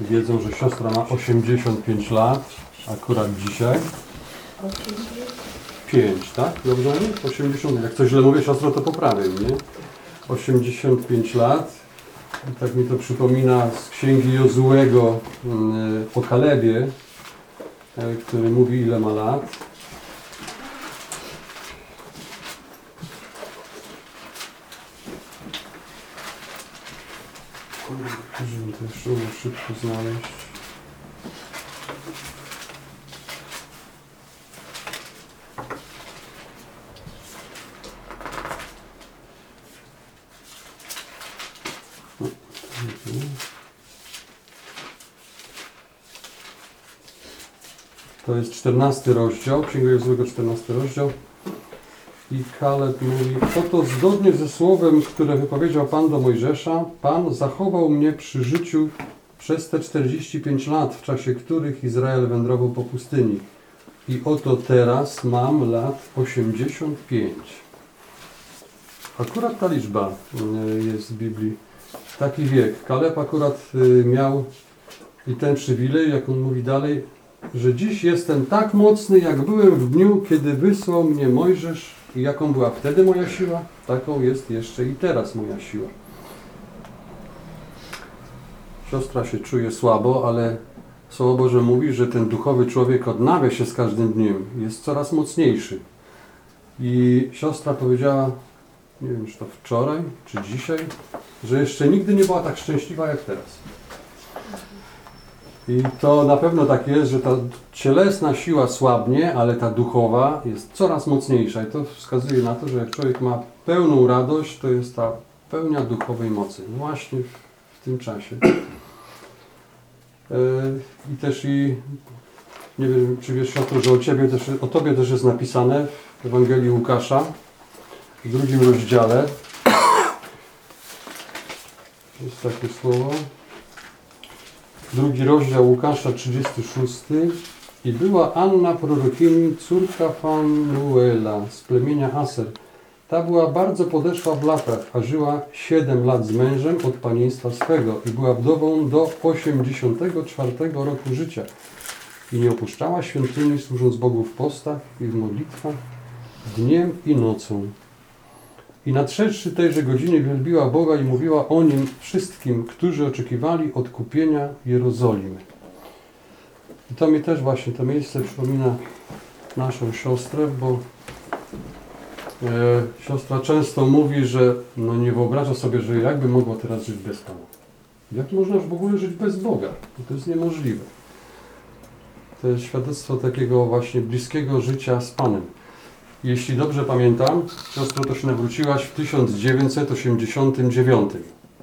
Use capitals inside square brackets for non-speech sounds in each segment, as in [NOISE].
wiedzą, że siostra ma 85 lat, akurat dzisiaj. 5, tak? Dobrze mówię? 80, jak coś źle mówię, siostro, to poprawię, nie? 85 lat. I tak mi to przypomina z księgi Jozułego mm, o Kalebie, e, który mówi ile ma lat. Mógł szybko znaleźć. To jest 14 rozdział, Księga Jozułego 14 rozdział. I Kaleb mówi, oto zgodnie ze słowem, które wypowiedział Pan do Mojżesza, Pan zachował mnie przy życiu przez te 45 lat, w czasie których Izrael wędrował po pustyni. I oto teraz mam lat 85. Akurat ta liczba y, jest w Biblii. Taki wiek. Kaleb akurat y, miał i ten przywilej, jak on mówi dalej, że dziś jestem tak mocny, jak byłem w dniu, kiedy wysłał mnie Mojżesz i jaką była wtedy moja siła, taką jest jeszcze i teraz moja siła. Siostra się czuje słabo, ale Słowo Boże mówi, że ten duchowy człowiek odnawia się z każdym dniem, jest coraz mocniejszy. I siostra powiedziała, nie wiem, czy to wczoraj, czy dzisiaj, że jeszcze nigdy nie była tak szczęśliwa jak teraz. I to na pewno tak jest, że ta cielesna siła słabnie, ale ta duchowa jest coraz mocniejsza. I to wskazuje na to, że jak człowiek ma pełną radość, to jest ta pełnia duchowej mocy. Właśnie w, w tym czasie. E, I też i nie wiem, czy wiesz o to, że o, ciebie też, o Tobie też jest napisane w Ewangelii Łukasza w drugim rozdziale. Jest takie słowo. Drugi rozdział Łukasza, 36. I była Anna prorokini, córka Fanuela z plemienia Aser. Ta była bardzo podeszła w latach, a żyła 7 lat z mężem od panieństwa swego i była wdową do 84 roku życia. I nie opuszczała świątyni, służąc Bogu w postach i w modlitwach, dniem i nocą. I nadszedłszy tejże godziny wielbiła Boga i mówiła o Nim wszystkim, którzy oczekiwali odkupienia Jerozolimy. I to mi też właśnie to miejsce przypomina naszą siostrę, bo e, siostra często mówi, że no nie wyobraża sobie, że jakby mogła teraz żyć bez Pana. Jak można w ogóle żyć bez Boga? To jest niemożliwe. To jest świadectwo takiego właśnie bliskiego życia z Panem. Jeśli dobrze pamiętam, siostro to się nawróciłaś w 1989.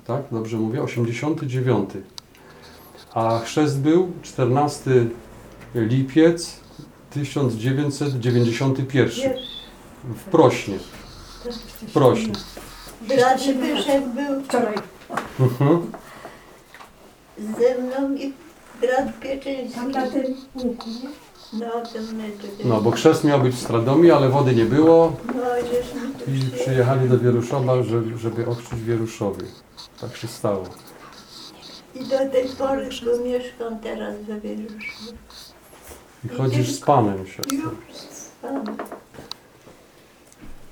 Tak? Dobrze mówię? 89. A chrzest był 14 lipiec 1991 w Prośnie. W Prośnie. Brat Zbyszek był Wczoraj. Mhm. ze mną i brat Pieczyński. Tam na tym łuku, nie? No, bo chrzest miał być w Stradomie, ale wody nie było No, i przyjechali. do Wieruszowa, żeby, żeby ochrzcić Wieruszowie. Tak się stało. I do tej pory tu mieszkam teraz we Wieruszu. I chodzisz z Panem, siostro. Już spam.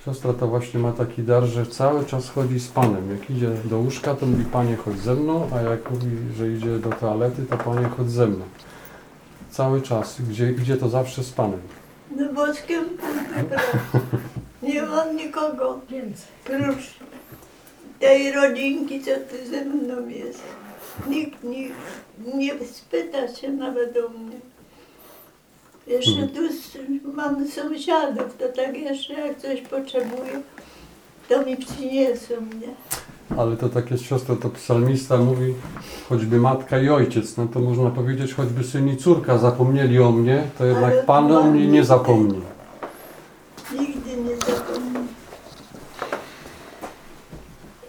Siostra to właśnie ma taki dar, że cały czas chodzi z Panem. Jak idzie do łóżka, to mówi Panie chodź ze mną, a jak mówi, że idzie do toalety, to Panie chodź ze mną. Cały czas. Gdzie idzie, to zawsze z Panem. No boskiem Nie mam nikogo prócz tej rodzinki, co tu ze mną jest. Nikt nie, nie spyta się nawet o mnie. Jeszcze tu s- mam sąsiadów, to tak jeszcze jak coś potrzebuję, to mi przyniosą mnie. Ale to tak jest siostra, to psalmista mówi, choćby matka i ojciec, no to można powiedzieć, choćby syn i córka zapomnieli o mnie, to jednak Ale Pan o mnie nie zapomni. Nigdy nie zapomnę.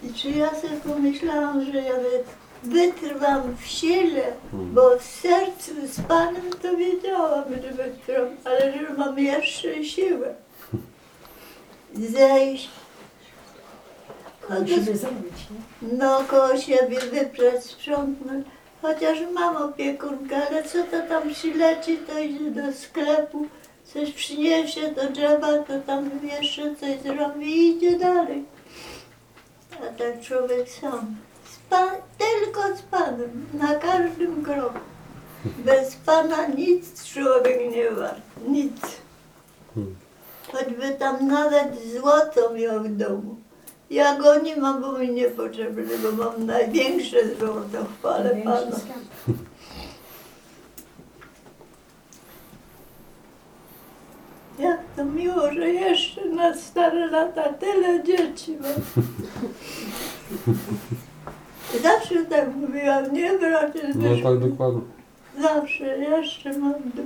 I czy ja sobie pomyślałam, że ja wy- wytrwam w sile, Hmm. bo w sercu z Panem to wiedziałam, że wytrwam, ale że mam jeszcze siłę [LAUGHS] zejść, Musimy zrobić, no koło siebie wyprać, sprzątnąć, Chociaż mam opiekunkę, ale co to tam przyleci, to idzie do sklepu, coś przyniesie do drzewa, to tam jeszcze coś zrobi i idzie dalej. A tak człowiek sam. Z pan, tylko z Panem, na każdym kroku. Bez Pana nic człowiek nie ma, nic. Hmm. Choćby tam nawet złoto miał w domu. Ja go nie mam, bo mi niepotrzebne, bo mam największe złoto, chwalę Pana. Jak to miło, że jeszcze na stare lata tyle dzieci mam. Zawsze tak mówiłam, nie bracie, No tak dokładnie. Zawsze jeszcze mam d-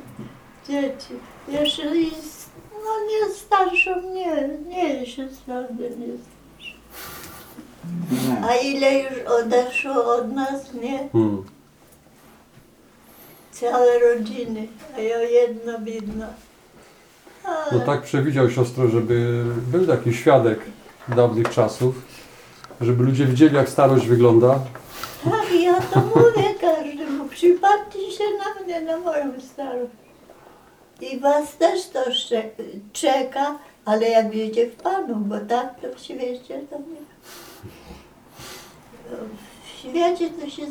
dzieci. Jeszcze i s- no nie starszą, nie, nie jeszcze starsze, nie starsze. A ile już odeszło od nas, nie? Hmm. Całe rodziny, a ja jedna biedna. A, No tak przewidział siostro, żeby był taki świadek dawnych czasów, żeby ludzie widzieli jak starość wygląda. tak, ja to mówię każdemu. Przypatrzcie się na mnie, na moją starość. I was też to czeka, ale jak wiecie w Panu, bo tak to w świecie to nie. W świecie to się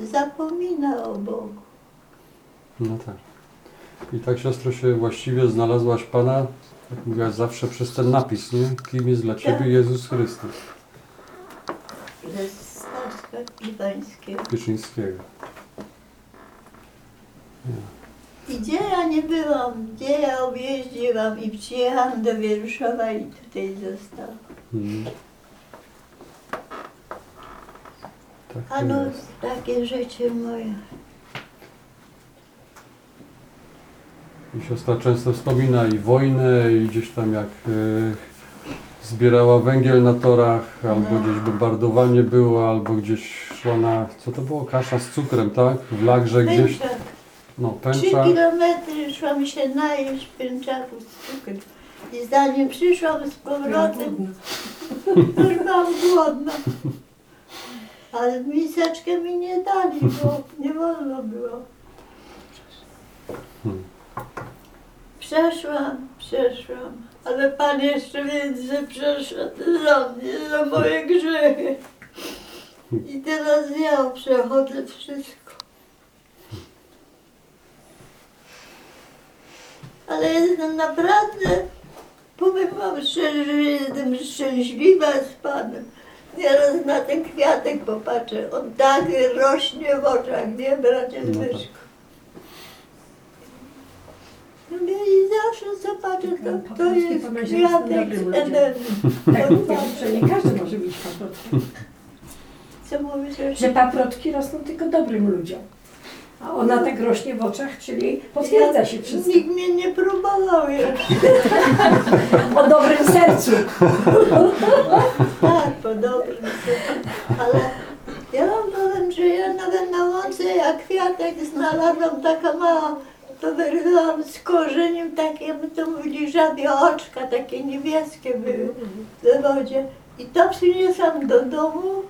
zapomina o Bogu. No tak. I tak siostro się właściwie znalazłaś Pana, jak mówiłaś zawsze przez ten napis, nie? Kim jest dla Ciebie Tak. Jezus Chrystus Ze Staszka Iwańskiego. Pieczyńskiego. I gdzie ja nie byłam, gdzie ja objeździłam i przyjechałam do Wieruszowa i tutaj zostałam. Hmm. Tak A to no, jest. takie życie moje. I siostra często wspomina i wojnę, i gdzieś tam jak e, zbierała węgiel na torach, albo No. gdzieś bombardowanie było, albo gdzieś szła na, co to było, kasza z cukrem, tak? W lagrze gdzieś, Pęczak. no Trzy pęcza. kilometry szłam się najeść pęczaków z cukru. I zanim przyszłam z powrotem, [LAUGHS] już byłam głodna. Ale miseczkę mi nie dali, bo [LAUGHS] nie wolno było. Hmm. Przeszłam, przeszłam, ale Pan jeszcze więcej przeszedł za mnie, za moje grzechy. I teraz ja przechodzę wszystko. Ale jestem naprawdę, powiem Wam szczerze, że jestem szczęśliwa z Panem. Nieraz na ten kwiatek popatrzę, on tak rośnie w oczach, nie bracie No tak. Zbyszku? Mówię, I zawsze zobaczę, to, to jest kwiatek z energii. [LAUGHS] Tak że nie każdy może mieć paprotki. Co mówisz? Że paprotki rosną tylko dobrym ludziom. A ona tak rośnie w oczach, czyli potwierdza się wszystko. Nikt mnie nie próbował jeszcze. [LAUGHS] O dobrym sercu. Tak, podobnie. Ale ja wam powiem, że ja nawet na łące jak kwiatek znalazłam taka mała, to wyrwałam z korzeniem takie, my to mówili żabie oczka, takie niebieskie były w wodzie. I to przyniosłam do domu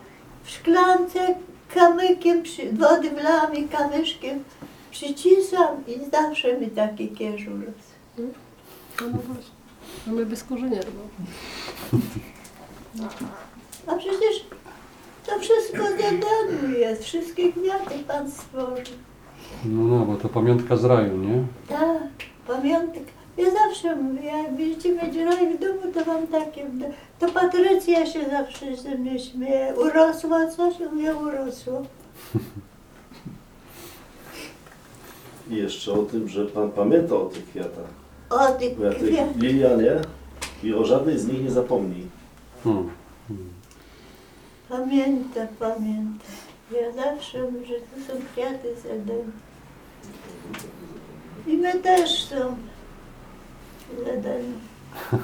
w szklance kamykiem, przy, wody wlałam i kamyszkiem przycisłam i zawsze mi taki kież urósł. No, no właśnie. Mamy bez korzenia chyba. A przecież to wszystko z Edenu jest, wszystkie kwiaty Pan stworzył. No, no, bo to pamiątka z raju, nie? Tak, pamiątek. Ja zawsze mówię, jak będziecie mieć raj w domu, to wam takie w domu. To Patrycja się zawsze ze mnie śmieje. Urosła coś? Mówię, urosło. [LAUGHS] I jeszcze o tym, że Pan pamięta o tych kwiatach. O tych Bo ja tej kwiatach. Lilianie i o żadnej z nich nie zapomnij. Hmm. Pamięta, pamięta. Ja zawsze mówię, że to są kwiaty z Edenu. I my też są z Edenu. [LAUGHS]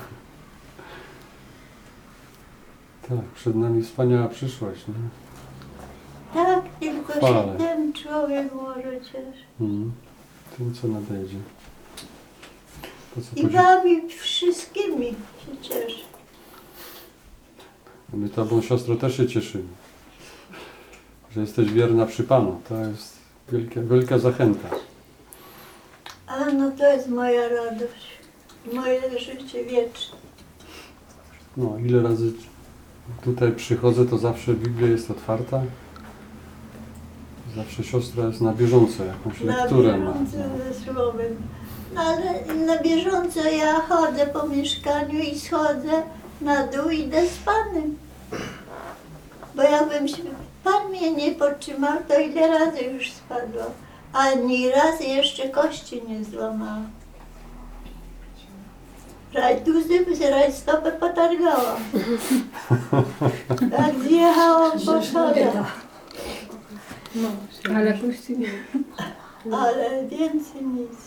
Tak, przed nami wspaniała przyszłość, nie? Tak, tylko Chwale. się ten człowiek może cieszyć. Hmm. Tym, co nadejdzie. To, co I podzie... wami wszystkimi się cieszę. My tobą, siostro, też się cieszymy. że jesteś wierna przy Panu. To jest wielka, wielka zachęta. A no to jest moja radość. Moje życie wieczne. No, ile razy tutaj przychodzę, to zawsze Biblia jest otwarta. Zawsze siostra jest na bieżąco, jakąś Na lekturę ma. bieżąco ze słowem. No ale na bieżąco ja chodzę po mieszkaniu i schodzę na dół i idę z Panem. Bo jakbym się, Pan mnie nie podtrzymał, to ile razy już spadłam. Ani raz jeszcze kości nie złamałam. Rajtuzy, rajstopę potargałam. Tak zjechałam po schodach. bieda. Ale puści nie. ale więcej nic.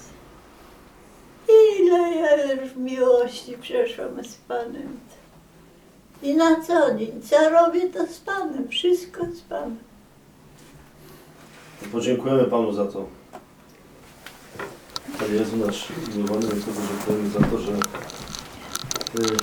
Ile ja już miłości przeszłam z Panem. I na co dzień, co robię, to z Panem, wszystko z Panem. Podziękujemy Panu za to. Panie Jezu nasz miłowany, dziękujemy za to, że Ty